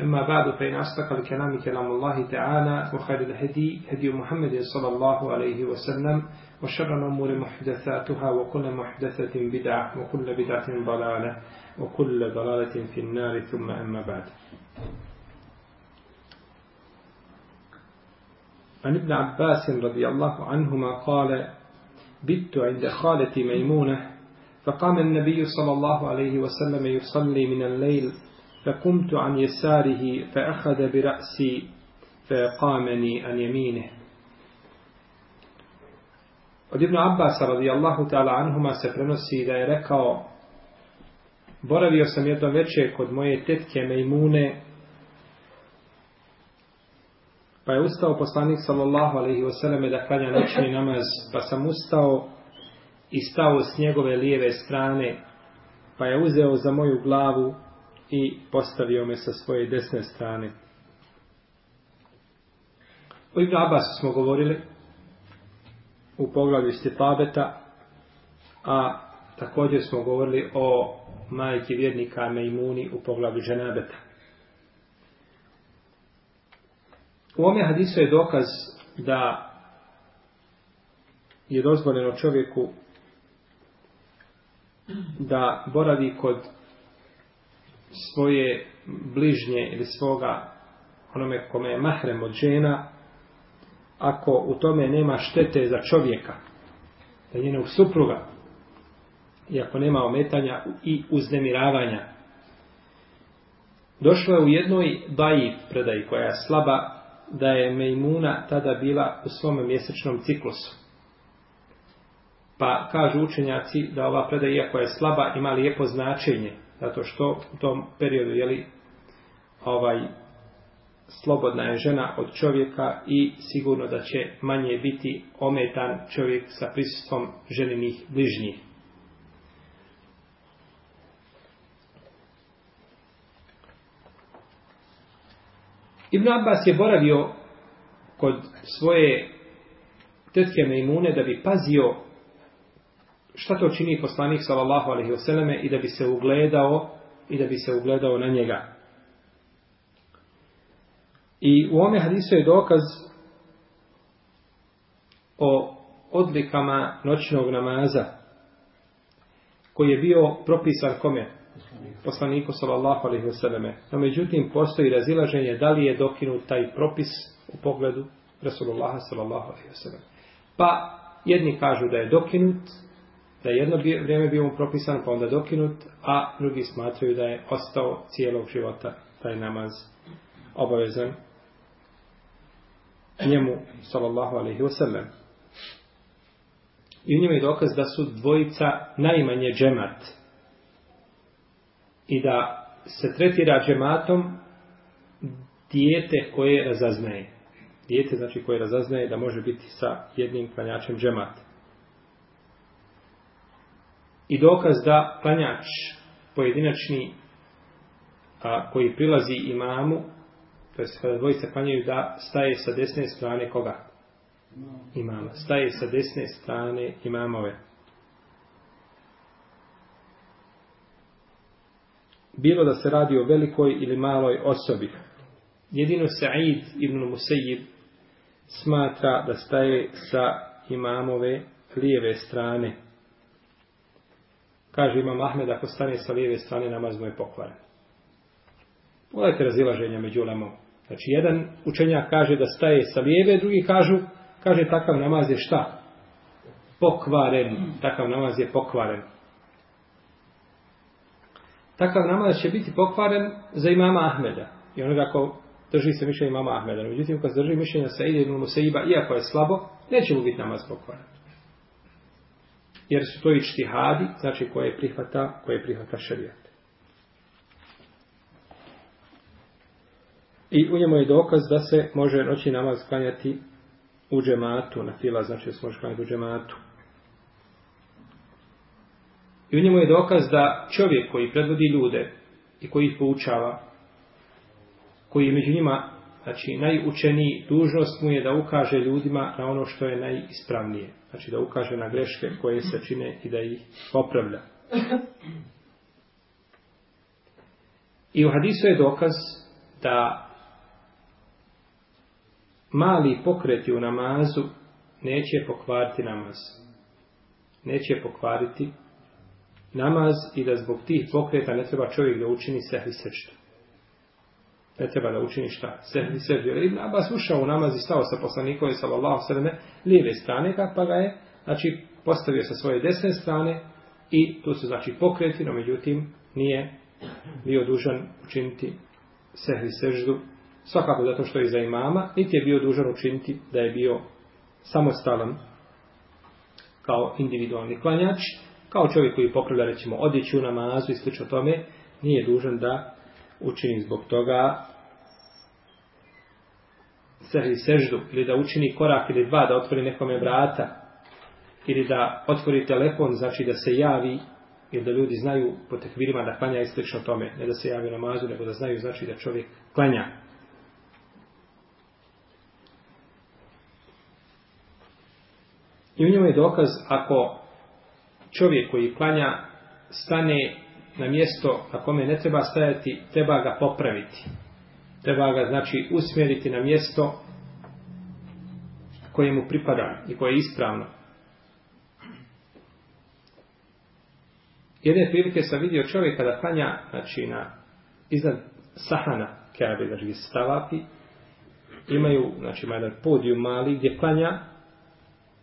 أما بعد فإن أصدق الكلام كلام الله تعالى وخير الهدي هدي محمد صلى الله عليه وسلم وشر الأمور محدثاتها وكل محدثة بدعة وكل بدعة ضلالة وكل ضلالة في النار ثم أما بعد. عن ابن عباس رضي الله عنهما قال بت عند خالتي ميمونة فقام النبي صلى الله عليه وسلم يصلي من الليل فقمت عن يساره فأخذ برأسي فقامني عن يمينه Od Ibn Abbas radijallahu ta'ala anhuma se prenosi da je rekao Boravio sam jedno večer kod moje tetke Mejmune pa je ustao poslanik sallallahu alaihi wasallam da klanja noćni namaz pa sam ustao i stao s njegove lijeve strane pa je uzeo za moju glavu i postavio me sa svoje desne strane. O Ibn Abbasu smo govorili u poglavlju Stipabeta, a također smo govorili o majki vjernika Mejmuni u poglavlju Ženabeta. U ome hadisu je dokaz da je dozvoljeno čovjeku da boravi kod svoje bližnje ili svoga onome kome je mahrem od žena ako u tome nema štete za čovjeka za njenog supruga i ako nema ometanja i uznemiravanja. Došlo je u jednoj daji predaji koja je slaba da je Mejmuna tada bila u svom mjesečnom ciklusu. Pa kažu učenjaci da ova predaja iako je slaba ima lijepo značenje zato što u tom periodu jeli, ovaj slobodna je žena od čovjeka i sigurno da će manje biti ometan čovjek sa prisustvom ženinih bližnjih. Ibn Abbas je boravio kod svoje tetke Mejmune da bi pazio šta to čini poslanik sallallahu alejhi ve selleme i da bi se ugledao i da bi se ugledao na njega. I u ome hadisu je dokaz o odlikama noćnog namaza koji je bio propisan kome? Poslaniku sallallahu alejhi ve selleme. No međutim postoji razilaženje da li je dokinut taj propis u pogledu Rasulullaha sallallahu alejhi ve selleme. Pa jedni kažu da je dokinut, da je jedno vrijeme bio mu propisan, pa onda dokinut, a drugi smatraju da je ostao cijelog života taj namaz obavezan njemu, sallallahu alaihi wasallam. I u njima je dokaz da su dvojica najmanje džemat i da se tretira džematom dijete koje razaznaje. Dijete znači koje razaznaje da može biti sa jednim klanjačem džemata. I dokaz da klanjač pojedinačni a, koji prilazi imamu, to je kada dvojice klanjaju da staje sa desne strane koga? Imama. Staje sa desne strane imamove. Bilo da se radi o velikoj ili maloj osobi. Jedino Sa'id ibn Musayyib smatra da staje sa imamove lijeve strane. Kaže imam Ahmed, ako stane sa lijeve strane, namaz mu je pokvaren. Pogledajte razilaženja među ulemom. Znači, jedan učenjak kaže da staje sa lijeve, drugi kažu, kaže takav namaz je šta? Pokvaren. Takav namaz je pokvaren. Takav namaz će biti pokvaren za imama Ahmeda. I onoga ko drži se mišljenja imama Ahmeda. Međutim, kad se drži mišljenja sa Idinu Musaiba, iako je slabo, neće mu biti namaz pokvaren jer su to i čtihadi, znači koje prihvata, koje prihvata šarijat. I u njemu je dokaz da se može noći namaz klanjati u džematu, na fila znači da se može klanjati u džematu. I u njemu je dokaz da čovjek koji predvodi ljude i koji ih poučava, koji je među njima znači, najučeniji, dužnost mu je da ukaže ljudima na ono što je najispravnije. Znači da ukaže na greške koje se čine i da ih popravlja. I u hadisu je dokaz da mali pokreti u namazu neće pokvariti namaz. Neće pokvariti namaz i da zbog tih pokreta ne treba čovjek da učini sehvi sečtu. Ne treba da učini šta? Sehli sečtu. Jer Ibn Abbas ušao u namaz i stao sa poslanikom i sallallahu sallam lijeve strane, pa ga je znači, postavio sa svoje desne strane i tu su znači pokreti, no međutim nije bio dužan učiniti sehli seždu svakako zato što je za imama, niti je bio dužan učiniti da je bio samostalan kao individualni klanjač, kao čovjek koji popravlja recimo odjeću na mazu i slično tome, nije dužan da učini zbog toga sehli seždu ili da učini korak ili dva da otvori nekome vrata ili da otvori telefon, znači da se javi ili da ljudi znaju po tekvirima da klanja i slično tome, ne da se javi na mazu, nego da znaju znači da čovjek klanja. I u njemu je dokaz ako čovjek koji klanja stane na mjesto na kome ne treba stajati, treba ga popraviti. Treba ga, znači, usmjeriti na mjesto koje mu pripada i koje je ispravno. Jedne prilike sam vidio čovjeka da klanja, znači, na, iznad sahana Kabe, znači, gdje se stavapi, imaju, znači, ima jedan podijum mali gdje klanja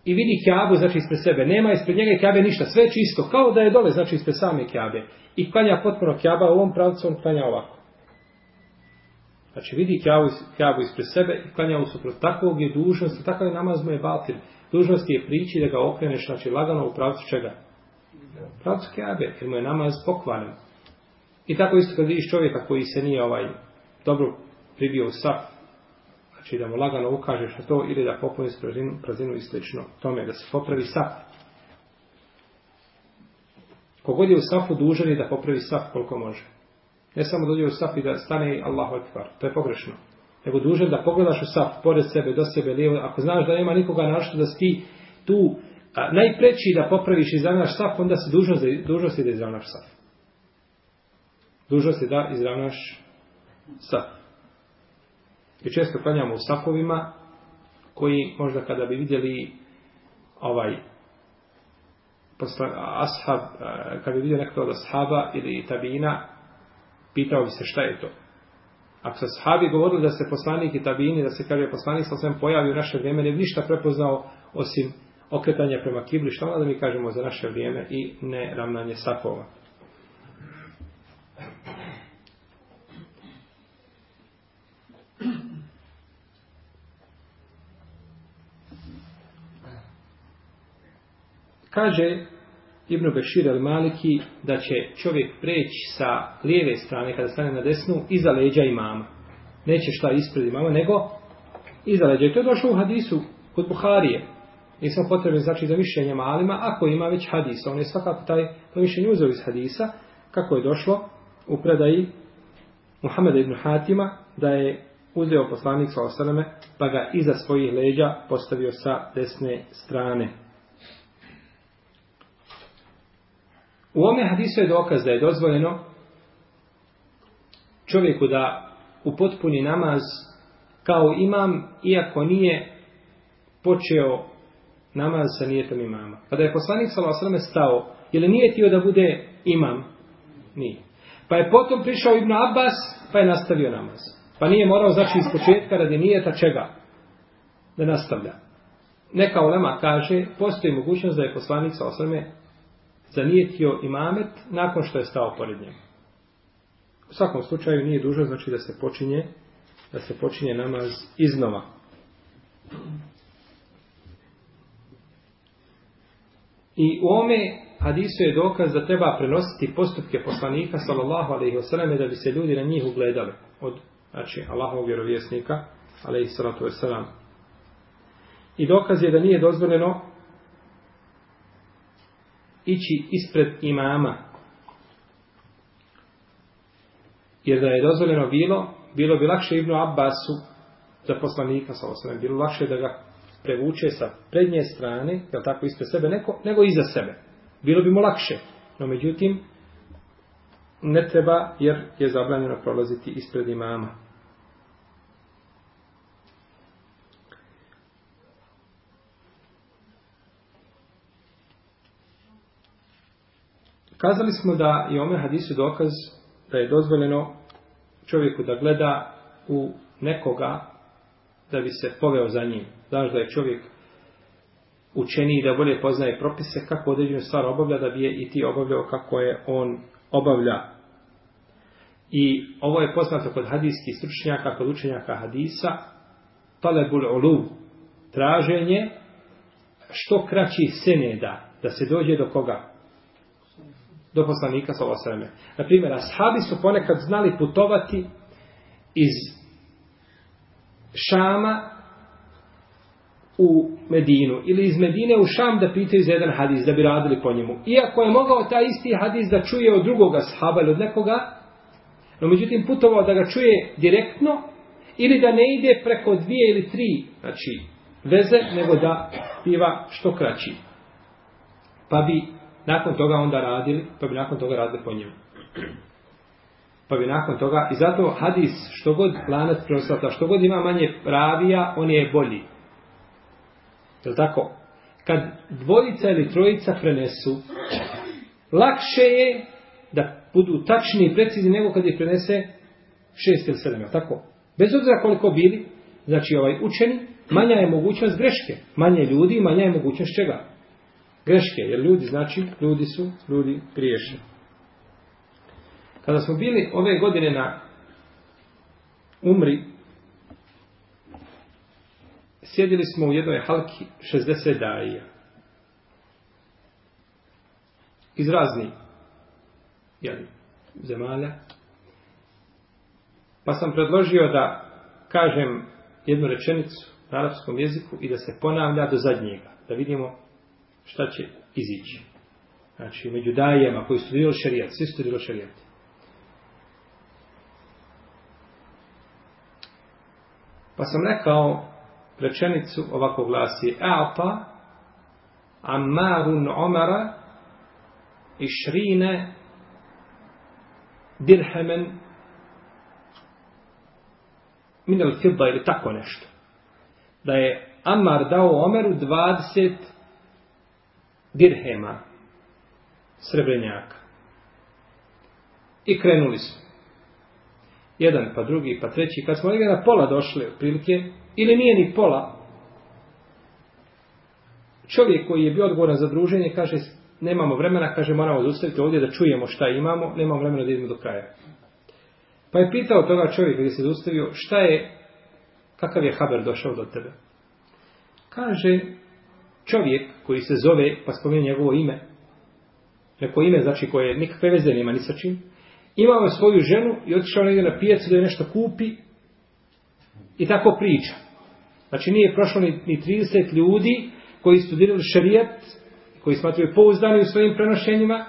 i vidi Kjabu, znači ispred sebe. Nema ispred njega Kjabe ništa, sve čisto, kao da je dole, znači ispred same Kjabe. I klanja potpuno Kjaba u ovom pravcu, on klanja ovako. Znači vidi Kjabu, Kjabu ispred sebe i klanja u suprot. Takvog je dužnost, takav je namaz mu je batir. Dužnost je prići da ga okreneš, znači lagano u pravcu čega? U pravcu Kjabe, jer mu je namaz pokvaren. I tako isto kad vidiš čovjeka koji se nije ovaj dobro pribio u saf, znači da mu lagano ukažeš na to ili da popuniš prazinu, prazinu i slično tome, da se popravi saf. Kogod je u safu dužan je da popravi saf koliko može. Ne samo dođe u saf i da stane Allahu Ekvar, to je pogrešno. Nego dužan da pogledaš u saf, pored sebe, do sebe, lijevo, ako znaš da nema nikoga našto da si tu a, najpreći da popraviš i izravnaš saf, onda se dužnost, dužnost je da izravnaš saf. Dužnost je da izravnaš saf. I često klanjamo u safovima koji možda kada bi vidjeli ovaj posla, ashab, eh, kada bi vidio nekto od ashaba ili tabina, pitao bi se šta je to. Ako se ashabi govorili da se poslanik i tabini, da se kaže poslanik sa svem pojavi u naše vrijeme, ne bi ništa prepoznao osim okretanja prema kibli, što onda da mi kažemo za naše vrijeme i ne ravnanje safova. Kaže Ibn Bešir al Maliki da će čovjek preći sa lijeve strane kada stane na desnu iza leđa imama. Neće šta ispred imama, nego iza leđa. I to je došlo u hadisu kod Buharije. Nisam potrebni znači za mišljenje malima, ako ima već hadisa. On je svakako taj to mišljenje uzeo iz hadisa, kako je došlo u predaji Muhammeda ibn Hatima, da je uzeo poslanik sa osaleme, pa ga iza svojih leđa postavio sa desne strane. U ome hadisu je dokaz da je dozvoljeno čovjeku da upotpuni namaz kao imam, iako nije počeo namaz sa nijetom imama. Pa da je poslanik s.a.v. stao, ili nije tio da bude imam? Nije. Pa je potom prišao Ibn Abbas, pa je nastavio namaz. Pa nije morao znači, iz početka radi nijeta čega? Da nastavlja. Neka ulema kaže, postoji mogućnost da je poslanik s.a.v zanijetio imamet nakon što je stao pored njega. U svakom slučaju nije dužo znači da se počinje da se počinje namaz iznova. I u ome hadisu je dokaz da treba prenositi postupke poslanika sallallahu alejhi ve selleme da bi se ljudi na njih ugledali od znači Allahovog vjerovjesnika alejhi salatu vesselam. I dokaz je da nije dozvoljeno ići ispred imama. Jer da je dozvoljeno bilo, bilo bi lakše Ibnu Abbasu za poslanika sa osnovem. Bilo lakše da ga prevuče sa prednje strane, jel tako ispred sebe, neko, nego iza sebe. Bilo bi mu lakše. No međutim, ne treba jer je zabranjeno prolaziti ispred imama. Kazali smo da je ome hadisu dokaz da je dozvoljeno čovjeku da gleda u nekoga da bi se poveo za njim. Znaš da je čovjek učeniji da bolje poznaje propise kako određenu stvar obavlja da bi je i ti obavljao kako je on obavlja. I ovo je poznato kod hadijskih stručnjaka, kod učenjaka hadisa, talebul uluv, traženje što kraći seneda, da se dođe do koga? Do poslanika sa osreme. Naprimjer, ashabi su ponekad znali putovati iz Šama u Medinu ili iz Medine u Šam da pitaju za jedan hadis, da bi radili po njemu. Iako je mogao taj isti hadis da čuje od drugoga sahaba ili od nekoga, no međutim putovao da ga čuje direktno ili da ne ide preko dvije ili tri znači, veze, nego da biva što kraći. Pa bi nakon toga onda radili, pa bi nakon toga radili po njemu. Pa bi nakon toga, i zato hadis, što god lanac prenosata, što god ima manje pravija, on je bolji. Je tako? Kad dvojica ili trojica prenesu, lakše je da budu tačni i precizni nego kad ih prenese šest ili sedam, je tako? Bez obzira koliko bili, znači ovaj učeni, manja je mogućnost greške. Manje ljudi, manja je mogućnost čega? Greške, jer ljudi, znači, ljudi su, ljudi griješe. Kada smo bili ove godine na umri, sjedili smo u jednoj halki 60 daija. Iz razni jeli, zemalja. Pa sam predložio da kažem jednu rečenicu na arapskom jeziku i da se ponavlja do zadnjega. Da vidimo šta će izići. Znači, među dajama koji studirali šarijat, svi studirali šarijat. Pa sam rekao rečenicu ovako glasi A'ta Ammarun Omara Išrine Dirhemen Minel Fidda ili tako nešto. Da je Ammar dao Omeru 20 dirhema srebrenjaka. I krenuli su. Jedan, pa drugi, pa treći. Kad smo negdje na pola došli, prilike, ili nije ni pola, čovjek koji je bio odgovoran za druženje, kaže, nemamo vremena, kaže, moramo zaustaviti ovdje da čujemo šta imamo, nemamo vremena da idemo do kraja. Pa je pitao toga čovjeka gdje se zaustavio, šta je, kakav je haber došao do tebe? Kaže, čovjek koji se zove, pa spominje njegovo ime, neko ime, znači koje nikakve veze nema ni sa čim, imao je svoju ženu i otišao negdje na pijacu da je nešto kupi i tako priča. Znači nije prošlo ni, ni 30 ljudi koji studirali šarijat, koji smatruju pouzdani u svojim prenošenjima,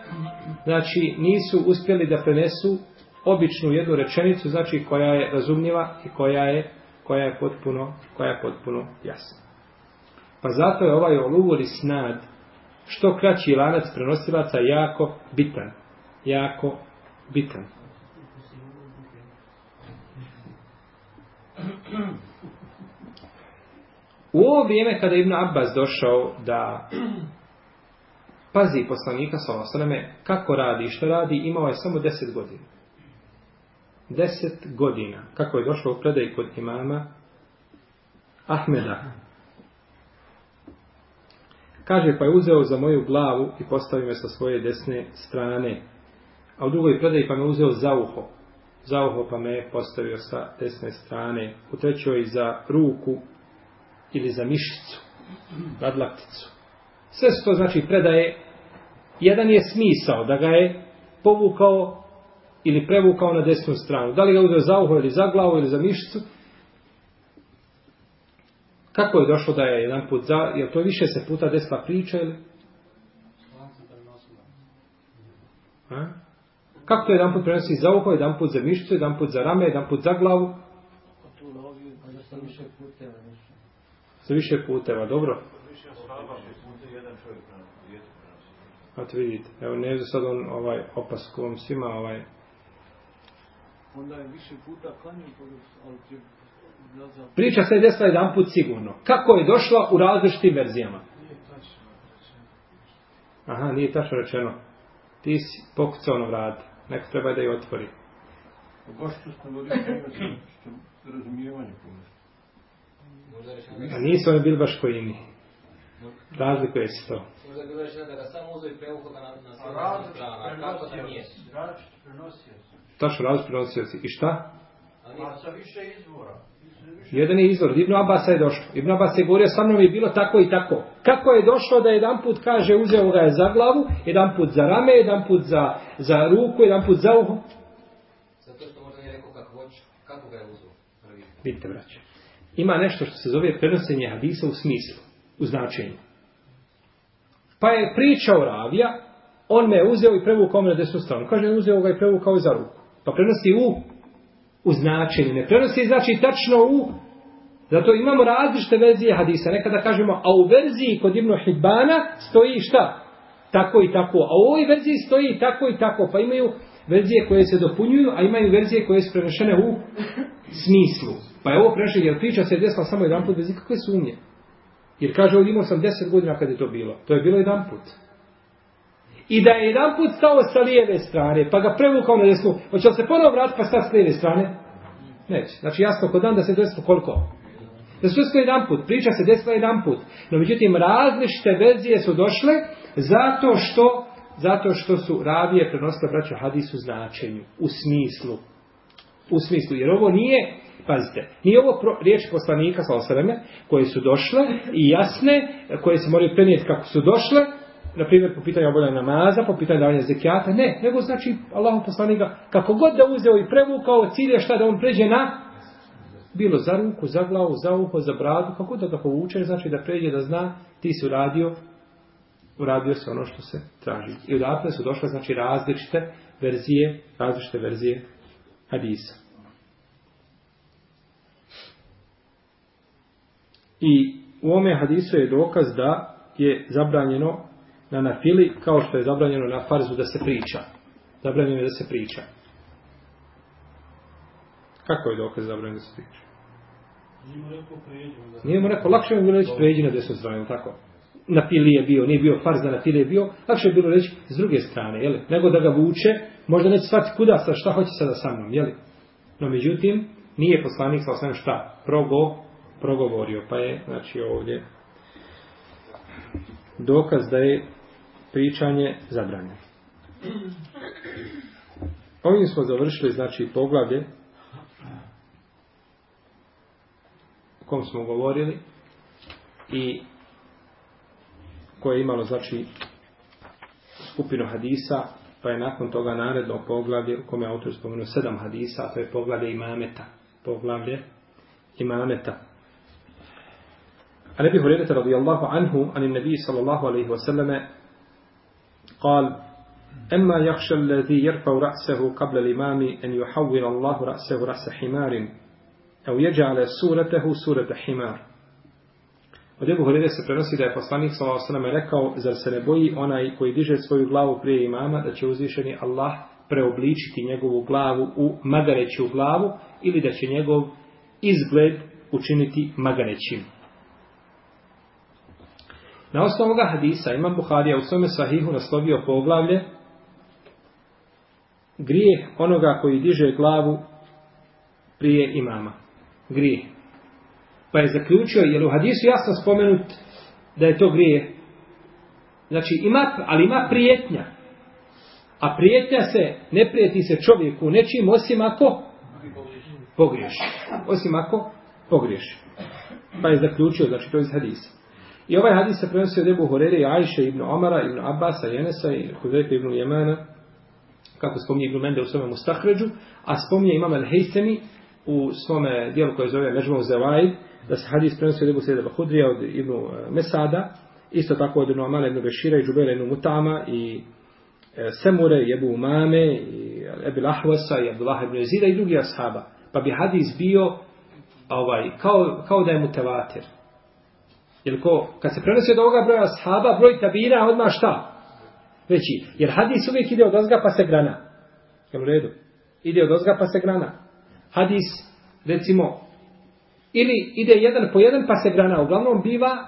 znači nisu uspjeli da prenesu običnu jednu rečenicu, znači koja je razumljiva i koja je, koja je potpuno, koja je potpuno jasna. Pa zato je ovaj oluvoli snad što kraći lanac prenosilaca jako bitan. Jako bitan. U ovo vrijeme kada je Ibn Abbas došao da pazi poslanika sa osrame kako radi i što radi, imao je samo deset godina. Deset godina. Kako je došao u predaj kod imama Ahmeda. Kaže, pa je uzeo za moju glavu i postavio me sa svoje desne strane. A u drugoj predaji pa me uzeo za uho. Za uho pa me postavio sa desne strane. U trećoj za ruku ili za mišicu. Radlakticu. Sve su to znači predaje. Jedan je smisao da ga je povukao ili prevukao na desnu stranu. Da li ga uzeo za uho ili za glavu ili za mišicu. Kako je došlo da je jedan put za, jel to više se puta desila priča ili? A? Kako to jedan put prenosi za uho, jedan put za mišicu, jedan put za rame, jedan put za glavu? Sa više puteva, dobro. A to vidite, evo ne je sad on ovaj opaskom svima ovaj... Onda je više puta klanio, ali Priča se desila jedan put sigurno. Kako je došla u različitim verzijama? Aha, nije tačno rečeno. Ti si pokucao na vrat. Neko treba da je otvori. Baš što smo vodili što razumijevanje. A nisu oni bili baš koji mi. Razlikuje se to. Možda bilo rečeno da ga samo uzeo i prevuko ga na, na sve strana. Kako da nije? Različit prenosio se. Tačno različit prenosioci. I šta? A sa više izvora. Jedan je izvor. Ibn Abbas je došlo. Ibn Abbas je govorio sa mnom je bilo tako i tako. Kako je došlo da jedan put kaže uzeo ga je za glavu, jedan put za rame, jedan put za, za ruku, jedan put za uho. Zato što možda nije rekao kako hoće. Kako ga je uzeo? Vidite, braće. Ima nešto što se zove prenosenje hadisa u smislu, u značenju. Pa je pričao ravija, on me je uzeo i prevukao me na desnu stranu. Kaže, uzeo ga i prevukao za ruku. Pa prenosi u, u značenju. Ne prenosi znači tačno u, zato imamo različite verzije hadisa. Nekada kažemo, a u verziji kod Ibnu Hidbana stoji šta? Tako i tako. A u ovoj verziji stoji tako i tako. Pa imaju verzije koje se dopunjuju, a imaju verzije koje su prenešene u smislu. Pa je ovo prešao, jer priča se desila samo jedan put bez ikakve sumnje. Jer kaže, ovdje imao sam deset godina kad je to bilo. To je bilo jedan put. I da je jedan put stao sa lijeve strane, pa ga prevukao na desnu, hoće li se ponovo vratiti pa stati s lijeve strane? Neće. Znači jasno kod dan da se desilo koliko? Da se desilo jedan put, priča se desila jedan put. No međutim, različite verzije su došle zato što zato što su ravije prenosile braćo hadisu značenju, u smislu. U smislu, jer ovo nije, pazite, nije ovo pro, riječ poslanika sa osreme, koje su došle i jasne, koje se moraju prenijeti kako su došle, na primjer po pitanju obavljanja namaza, po pitanju davanja zekijata, ne, nego znači Allahu poslanika kako god da uzeo i prevukao cilje šta da on pređe na bilo za ruku, za glavu, za uho, za bradu, kako da ga povuče, znači da pređe da zna ti si uradio uradio se ono što se traži. I odatle su došle znači različite verzije, različite verzije hadisa. I u ome hadisu je dokaz da je zabranjeno na nafili kao što je zabranjeno na farzu da se priča. Zabranjeno je da se priča. Kako je dokaz zabranjeno da se priča? Nije mu rekao mu lakše je bilo reći pređi na desnu stranu, tako? Na fili je bio, nije bio farz da na fili je bio, lakše je bilo reći s druge strane, jeli? Nego da ga vuče, možda neće shvatiti kuda sa šta hoće sada sa mnom, jeli? No međutim, nije poslanik sa osvijem šta? Progo, progovorio, pa je, znači ovdje, dokaz da je pričanje zabranjeno. Ovim smo završili, znači, poglavlje o kom smo govorili i koje je imalo, znači, skupinu hadisa, pa je nakon toga naredno poglavlje u kome je autor spomenuo sedam hadisa, a to je poglavlje imameta. Poglavlje imameta. A ne bih uredite radijallahu anhu, ani nebiji sallallahu alaihi wasallame, قال اما يخشى الذي يرفع راسه قبل الامام ان يحول الله راسه راس حمار او يجعل سورته سوره حمار Od Ebu Horede se prenosi da je poslanik s.a.v. rekao, zar se ne boji onaj koji diže svoju glavu prije imama, da će uzvišeni Allah preobličiti njegovu glavu u magareću glavu ili da će njegov izgled učiniti magarećim. Na osnovu ovoga hadisa imam Buharija u svome sahihu naslovio poglavlje grijeh onoga koji diže glavu prije imama. Grijeh. Pa je zaključio, jer u hadisu jasno spomenut da je to grijeh. Znači, ima, ali ima prijetnja. A prijetnja se, ne prijeti se čovjeku nečim osim ako pogriješi. Osim ako pogriješi. Pa je zaključio, znači to je iz hadisa. I ovaj hadis se prenosi od Ebu Horere i Ajše ibn Omara, ibn Abbasa, Jenesa i Hudrefe ibn Jemana, kako spominje Ibn Mende u svome Mustahređu, a spominje imam Al-Hejsemi u svome dijelu koje zove Mežmov Zevaid, da se hadis prenosi od Ebu Sejda Bahudrija, od Ibn Mesada, isto tako od Ibn Amana, ibn Bešira i Džubele ibn Mutama i e, Semure, i Ebu Umame, i Ebu Lahvasa, i Abdullah Ibn Jezida i drugi ashaba. Pa bi hadis bio ovaj, kao, kao da je mutevater. Jer ko, kad se prenosi od ovoga broja ashaba, broj tabina odmah šta? Veći. Jer hadis uvijek ide od ozga pa se grana. Jel u redu? Ide od ozga pa se grana. Hadis, recimo, ili ide jedan po jedan pa se grana. Uglavnom biva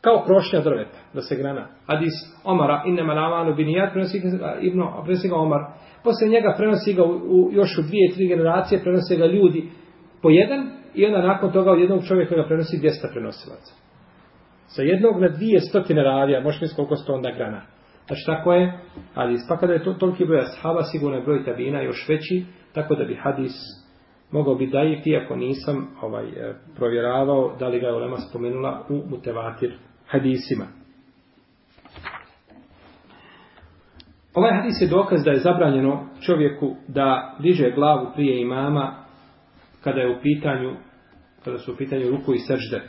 kao krošnja drveta, da se grana. Hadis Omara, innema lamanu binijat, prenosi ga Ibno, prenosi ga Omar. Posle njega prenosi ga u, u, još u dvije, tri generacije, prenosi ga ljudi po jedan i onda nakon toga od jednog čovjeka ga prenosi 200 prenosilaca. Sa jednog na dvije stotine radija, možete misliti koliko sto onda grana. Znači tako je ali Pa kada je to toliki broj ashaba, sigurno je broj tabina još veći, tako da bi hadis mogao bi dajiti, iako nisam ovaj, e, provjeravao da li ga je Olema spomenula u mutevatir hadisima. Ovaj hadis je dokaz da je zabranjeno čovjeku da diže glavu prije imama kada je u pitanju kada su u pitanju ruku i sržde.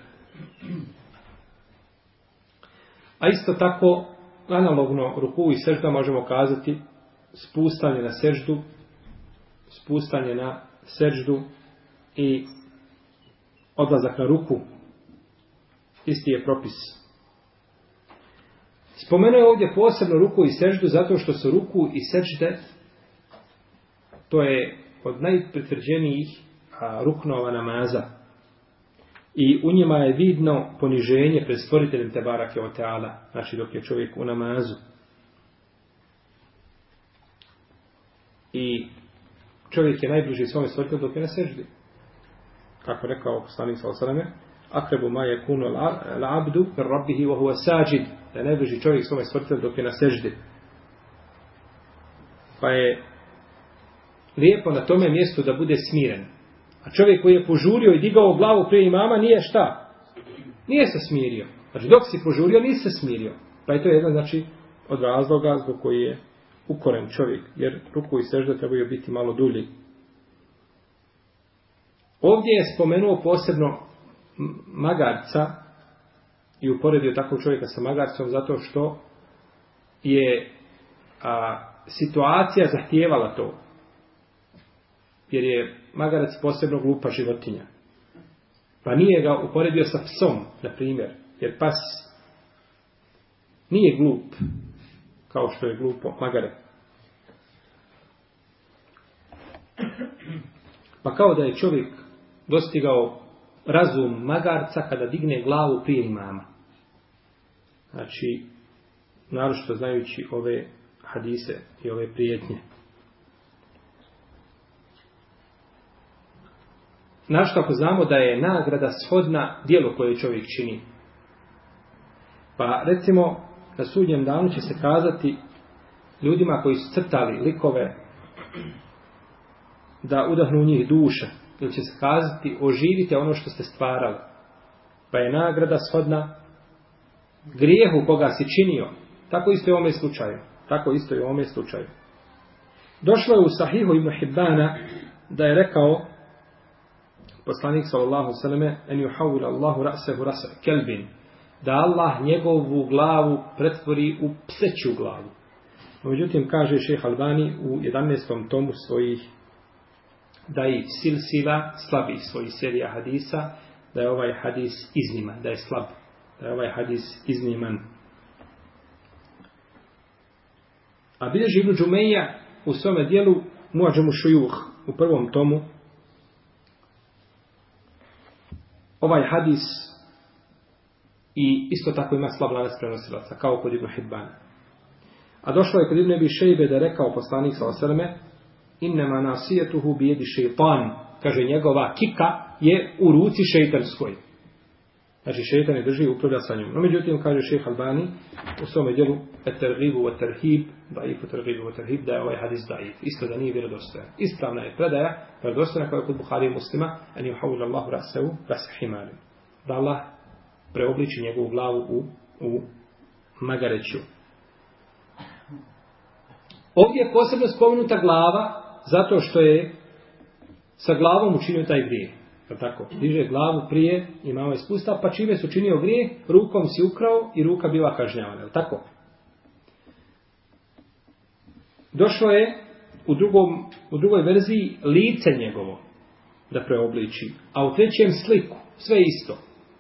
A isto tako, analogno ruku i sežda možemo kazati spustanje na seždu, spustanje na seždu i odlazak na ruku. Isti je propis. Spomenuo je ovdje posebno ruku i seždu zato što su ruku i sežde to je od najpretvrđenijih ruknova namaza i u njima je vidno poniženje pred stvoriteljem Tebarake Oteala, znači dok je čovjek u namazu. I čovjek je najbliži svome stvoritelju dok je na seždi. Kako rekao poslanik sa osaleme, akrebu ma je kunu l'abdu per rabbihi wa huwa sađid, da je najbliži čovjek svome stvoritelju dok je na seždi. Pa je lijepo na tome mjestu da bude smiren, A čovjek koji je požurio i digao glavu prije imama nije šta? Nije se smirio. Znači dok si požurio nisi se smirio. Pa je to jedan znači od razloga zbog koji je ukoren čovjek. Jer ruku i sežda trebaju biti malo dulji. Ovdje je spomenuo posebno magarca i uporedio takvog čovjeka sa magarcom zato što je a, situacija zahtijevala to jer je magarac posebno glupa životinja. Pa nije ga uporedio sa psom, na primjer, jer pas nije glup, kao što je glupo magarac. Pa kao da je čovjek dostigao razum magarca kada digne glavu prije imama. Znači, naročito znajući ove hadise i ove prijetnje. Našto ako znamo da je nagrada shodna dijelo koje čovjek čini. Pa recimo, na sudnjem danu će se kazati ljudima koji su crtali likove da udahnu u njih duše. Ili će se kazati oživite ono što ste stvarali. Pa je nagrada shodna grijehu koga si činio. Tako isto je u ovome slučaju. Tako isto je u ovome slučaju. Došlo je u Sahihu ibn Hibbana da je rekao poslanik sallallahu sallame en yuhawil Allahu ra'sehu ra'sa kelbin da Allah njegovu glavu pretvori u pseću glavu. Međutim, kaže šeheh Albani u 11. tomu svojih da je silsila slabih svojih serija hadisa, da je ovaj hadis izniman, da je slab, da je ovaj hadis izniman. A bilježi Ibn Džumeja u svome dijelu Muadžemu Šujuh u prvom tomu ovaj hadis i isto tako ima slab lanac prenosilaca, kao kod Ibn Hidbana. A došlo je kod Ibn Ebi Šejbe da rekao poslanik sa osrme, innema nasijetuhu bijedi šeitan, kaže njegova kika je u ruci šeitanskoj. Znači šeitan je drži i upravlja sa njom. No međutim, kaže šejh Albani u svome djelu etergibu wa terhib, daifu etergibu wa terhib, da je ovaj hadis daif. Isto da nije vjerodostojan. Ispravna je predaja, vjerodostojna kao je kod Buhari i muslima, en je hawla Allahu rasevu, rasahimalim. Da Allah preobliči njegovu glavu u, u magareću. Ovdje je posebno spomenuta glava zato što je sa glavom učinio taj grijeh. Je tako? Diže glavu prije imama ovaj iz pusta, pa čime su činio grije, rukom si ukrao i ruka bila kažnjavana. Je tako? Došlo je u, drugom, u drugoj verziji lice njegovo da preobliči, a u trećem sliku, sve isto.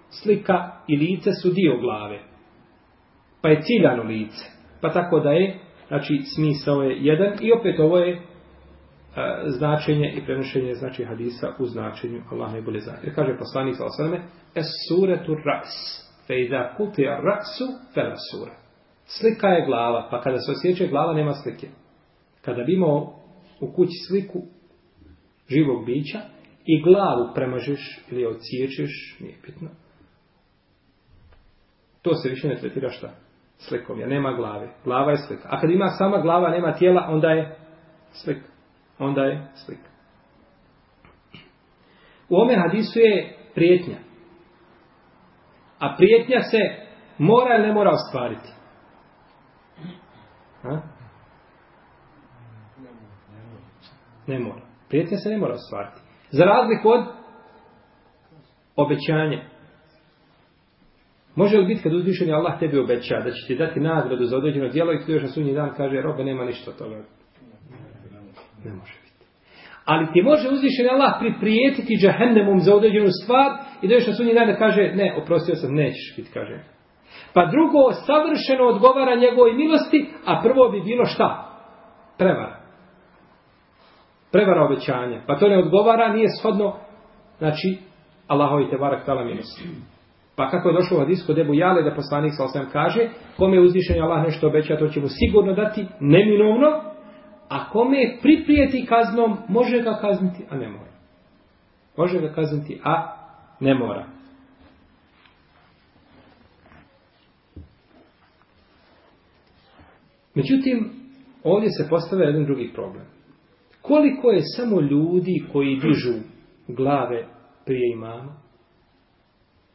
Slika i lice su dio glave. Pa je ciljano lice. Pa tako da je, znači smisao je jedan i opet ovo je E, značenje i prenošenje znači hadisa u značenju Allah najbolje zna. Jer kaže poslanik sa osaname, es suretu ras, fe iza kutija rasu, fela sura. Slika je glava, pa kada se osjeća glava, nema slike. Kada bi imao u kući sliku živog bića i glavu premažeš ili odsiječeš, nije bitno, to se više ne tretira šta? Slikom, jer nema glave. Glava je slika. A kad ima sama glava, nema tijela, onda je slika. Onda je slika. U ome hadisu je prijetnja. A prijetnja se mora ili ne mora ostvariti? Ha? Ne mora. Prijetnja se ne mora ostvariti. Za razliku od obećanja. Može li biti kad uzvišeni Allah tebi obeća da će ti dati nagradu za određeno djelo i ti još na sunji dan kaže robe nema ništa toga. Ne može biti. Ali ti može uzvišeni Allah priprijetiti džahennemom za određenu stvar i dođeš na sunji dan da kaže ne, oprostio sam, nećeš biti, kaže. Pa drugo, savršeno odgovara njegovoj milosti, a prvo bi bilo šta? Prevara. Prevara obećanja. Pa to ne odgovara, nije shodno, znači, Allahovi te barak tala milosti. Pa kako je došlo u hadisku debu jale da poslanik sa osam kaže, kome je uzvišen Allah nešto obeća, to će mu sigurno dati, neminovno, a kome priprijeti kaznom, može ga kazniti, a ne mora. Može ga kazniti, a ne mora. Međutim, ovdje se postavlja jedan drugi problem. Koliko je samo ljudi koji dižu glave prije imama?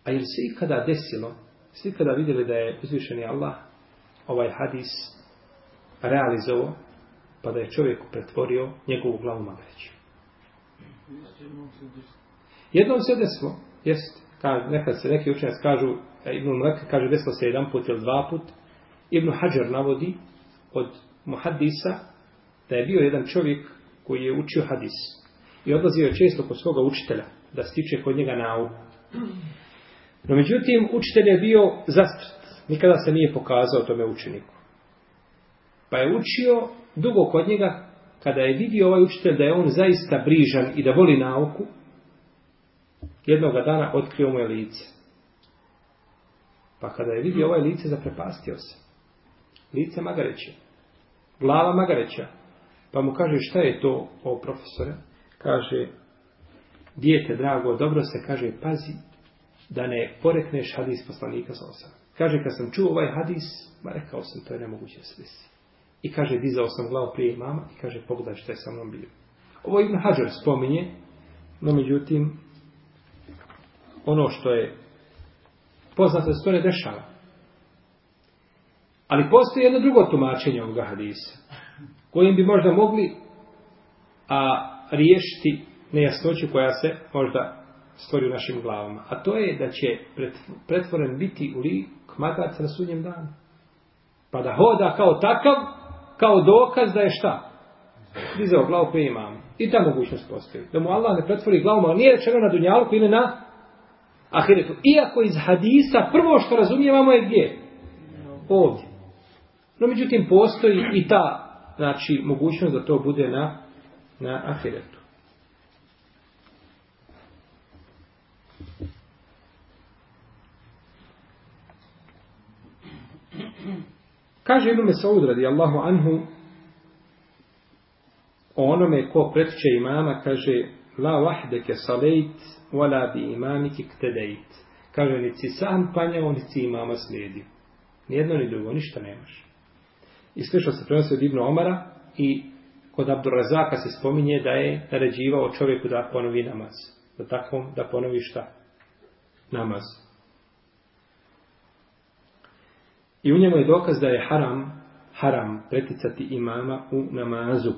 A je se ikada desilo, svi kada vidjeli da je uzvišeni Allah ovaj hadis realizovao, pa da je čovjek pretvorio njegovu glavu magareću? Jednom se desilo, jest, kaže, nekad se neki učenjac kažu, e, Ibn Mleka kaže desilo se jedan put ili dva put, Ibn Hajar navodi od muhaddisa da je bio jedan čovjek koji je učio hadis i odlazio je često kod svoga učitelja da stiče kod njega nauku. No međutim, učitelj je bio zastrt. Nikada se nije pokazao tome učeniku. Pa je učio dugo kod njega, kada je vidio ovaj učitelj da je on zaista brižan i da voli nauku, jednoga dana otkrio mu je lice. Pa kada je vidio ovaj lice, zaprepastio se. Lice Magareća. Glava magareća. Pa mu kaže šta je to o profesore? Kaže, dijete drago, dobro se kaže, pazi, da ne porekneš hadis poslanika sa osam. Kaže, kad sam čuo ovaj hadis, ma rekao sam, to je nemoguće se desi. I kaže, dizao sam glavu prije mama i kaže, pogledaj što je sa mnom bio. Ovo Ibn Hajar spominje, no međutim, ono što je poznato da se to ne dešava. Ali postoji jedno drugo tumačenje ovoga hadisa, kojim bi možda mogli a, riješiti nejasnoću koja se možda stvori u našim glavama. A to je da će pretvoren biti u lik mataca na sudnjem danu. Pa da hoda kao takav, kao dokaz da je šta? Dizao glavu prije imam. I ta mogućnost postoji. Da mu Allah ne pretvori glavu, ali nije rečeno na dunjalku ili na ahiretu. Iako iz hadisa prvo što razumijevamo je gdje? Ovdje. No međutim postoji i ta znači mogućnost da to bude na, na ahiretu. Kaže Ibn Mesaud radijallahu anhu o onome ko pretiče imama, kaže la vahdeke salejt wala bi imamiki ktedejt. Kaže, ni si sam panjao, ni si imama slijedi. Nijedno ni drugo, ništa nemaš. I slišao se prenosi od Ibn Omara i kod Abdurazaka se spominje da je naređivao čovjeku da ponovi namaz. Da takvom da ponovi šta? Namaz. I u njemu je dokaz da je haram, haram preticati imama u namazu.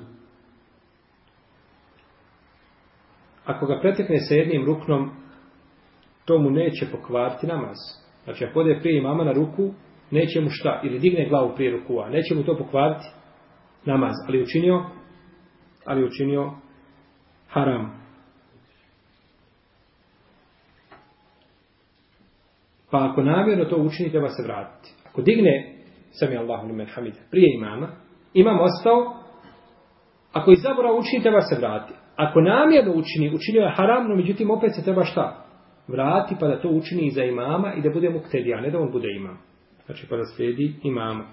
ako ga pretekne sa jednim ruknom, to mu neće pokvariti namaz. Znači, ako ode prije imama na ruku, neće mu šta, ili digne glavu prije rukua, neće mu to pokvariti namaz, ali učinio, ali učinio haram. Pa ako namjerno to učini, treba se vratiti. Ako digne, sami Allahu limen hamide, prije imama, imam ostao, ako iz zabora učini, treba se vrati. Ako namjerno učini, učinio je haram, no međutim opet se treba šta? Vrati pa da to učini i za imama i da bude muktedija, ne da on bude imam. Znači pa da slijedi imama.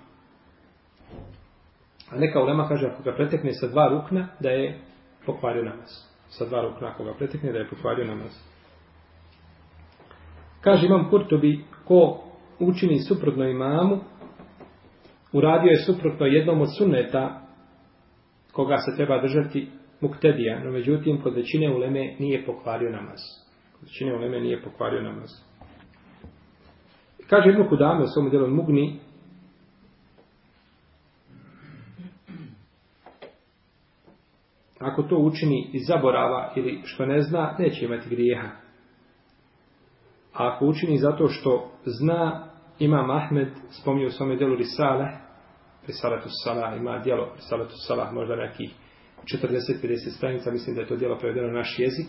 A neka ulema kaže ako ga pretekne sa dva rukna, da je pokvario namaz. Sa dva rukna ako ga pretekne, da je pokvario namaz. Kaže imam Kurtobi, ko učini suprotno imamu, uradio je suprotno jednom od sunneta koga se treba držati muktedija, no međutim kod većine uleme nije pokvario namaz. Kod većine uleme nije pokvario namaz. Kaže Ibn Kudame u svom djelom Mugni, ako to učini iz zaborava ili što ne zna, neće imati grijeha. A ako učini zato što zna, ima Mahmed, spomnio u svome djelu Risale, Risalatu Salah, ima djelo Risalatu Salah, možda nekih 40-50 stranica, mislim da je to djelo prevedeno na naš jezik.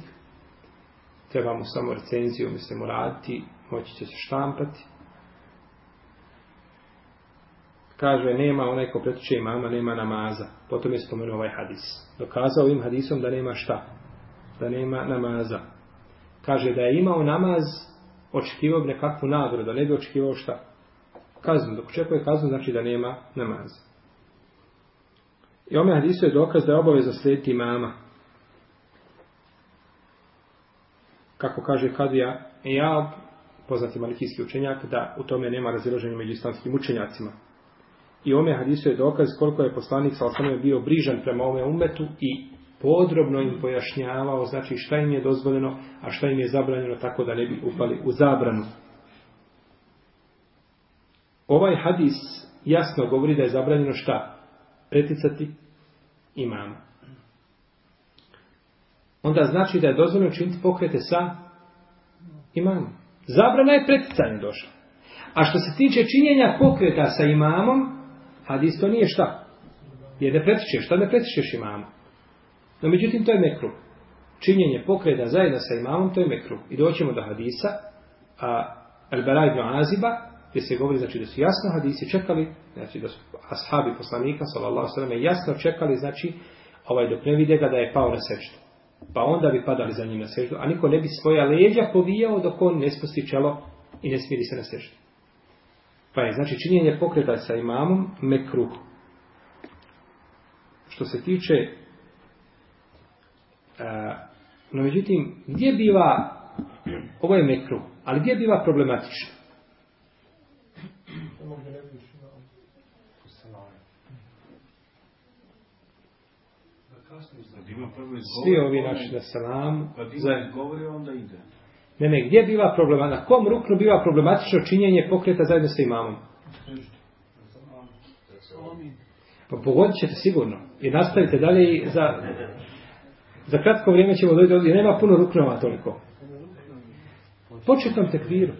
Trebamo samo recenziju, mislimo, raditi, moći će se štampati. Kaže, nema onaj ko pretiče imama, nema namaza. Potom je spomenuo ovaj hadis. Dokazao im hadisom da nema šta? Da nema namaza. Kaže, da je imao namaz, očekivao bi nekakvu nagradu, ne bi očekivao šta? Kaznu. Dok očekuje kaznu, znači da nema namaza. I ome hadisu je dokaz da je obaveza slijediti imama. Kako kaže Kadija Ejab, poznati malikijski učenjak, da u tome nema razilaženja među islamskim učenjacima. I ome hadisu je dokaz koliko je poslanik sa osamom bio brižan prema ome umetu i podrobno im pojašnjavao, znači šta im je dozvoljeno, a šta im je zabranjeno, tako da ne bi upali u zabranu. Ovaj hadis jasno govori da je zabranjeno šta? preticati imama. Onda znači da je dozvoljeno činiti pokrete sa imamom. Zabrana je preticanje došla. A što se tiče činjenja pokreta sa imamom, hadis to nije šta? Jer ne pretičeš, šta ne pretičeš imamom? No međutim to je mekruh. Činjenje pokreta zajedno sa imamom, to je mekruh. I doćemo do hadisa, a Al-Bara ibn Aziba, gdje se govori znači da su jasno hadisi čekali, znači da su ashabi poslanika sallallahu alejhi ve jasno čekali znači ovaj dok ne vide ga da je pao na sećdu. Pa onda bi padali za njim na sećdu, a niko ne bi svoja leđa povijao dok on ne spusti čelo i ne smiri se na sećdu. Pa je znači činjenje pokreta sa imamom mekruh. Što se tiče no međutim gdje biva ovo je mekruh, ali gdje biva problematično? Svi ovi naši na salamu. Kad ima govori, onda ide. Ne, ne, gdje biva problema? Na kom ruknu biva problematično činjenje pokreta zajedno sa imamom? Pa pogodit ćete sigurno. I nastavite dalje i za, za kratko vrijeme ćemo doći ovdje. Nema puno ruknova toliko. Početnom tekviru.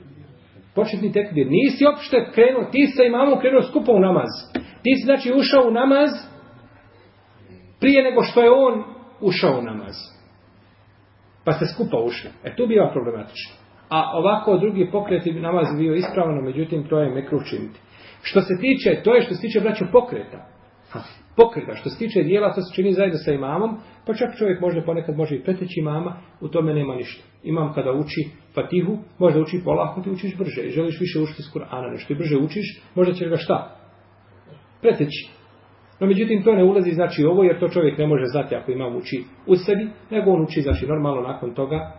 Početni tekvir. Nisi opšte krenuo, ti sa imamom krenuo skupo u namaz. Ti si znači ušao u namaz prije nego što je on ušao u namaz. Pa ste skupa ušli. E tu biva problematično. A ovako drugi pokret i namaz bio ispravno, međutim to je mekruh činiti. Što se tiče, to je što se tiče braću pokreta. Ha, pokreta, što se tiče dijela, to se čini zajedno sa imamom, pa čak čovjek može ponekad može i preteći imama, u tome nema ništa. Imam kada uči fatihu, možda uči polako, ti učiš brže. I želiš više učiti s Kur'ana, nešto i brže učiš, možda će ga šta? Preteći. No međutim to ne ulazi znači ovo jer to čovjek ne može znati ako ima uči u sebi, nego on uči znači normalno nakon toga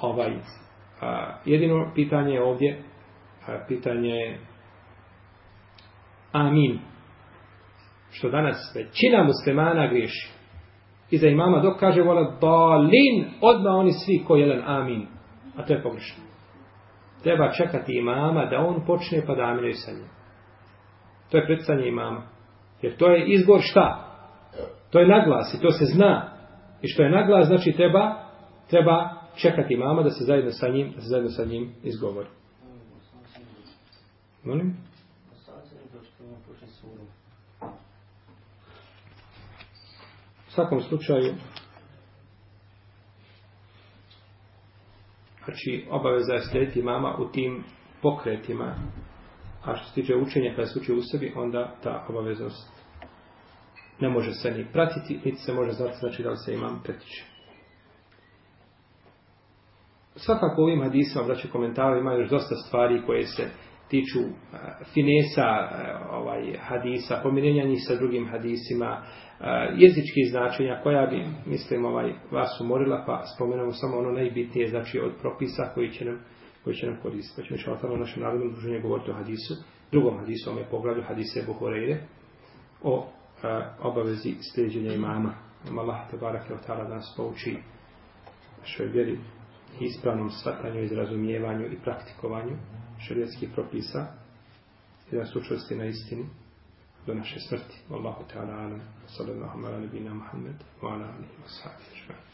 ovaj a, jedino pitanje je ovdje a, pitanje je amin što danas većina muslimana griješi i za imama dok kaže vola dalin odmah oni svi ko jedan amin a to je pogrešno treba čekati imama da on počne pa da aminuju sa njim to je predstavljanje imama Jer to je izbor šta? To je naglas i to se zna. I što je naglas, znači treba treba čekati imama da se zajedno sa njim, da se zajedno sa njim izgovori. Molim? U svakom slučaju, znači obaveza je slijediti mama u tim pokretima, a što se tiče učenja kada se uči u sebi, onda ta obaveznost ne može se ni pratiti, niti se može znati znači da li se imam pretiče. Svakako u ovim hadisima, braći komentari, ima još dosta stvari koje se tiču e, finesa e, ovaj hadisa, pomirenja njih sa drugim hadisima, jezički jezičkih značenja koja bi, mislim, ovaj, vas umorila, pa spomenemo samo ono najbitnije, znači od propisa koji će nam, koji će nam koristiti. Pa ćemo što tamo u našem narodnom druženju govoriti o hadisu, drugom hadisu, ome pogledu, hadise Buhoreire, o a, obavezi sljeđenja imama. Allah te barak je otala da nas pouči našoj vjeri ispravnom shvatanju, izrazumijevanju i praktikovanju šarijetskih propisa i da su učvrsti na istini do naše smrti. Wallahu ta'ala alam. Sallallahu ala nabina Muhammed wa ala alihi wa sahbihi.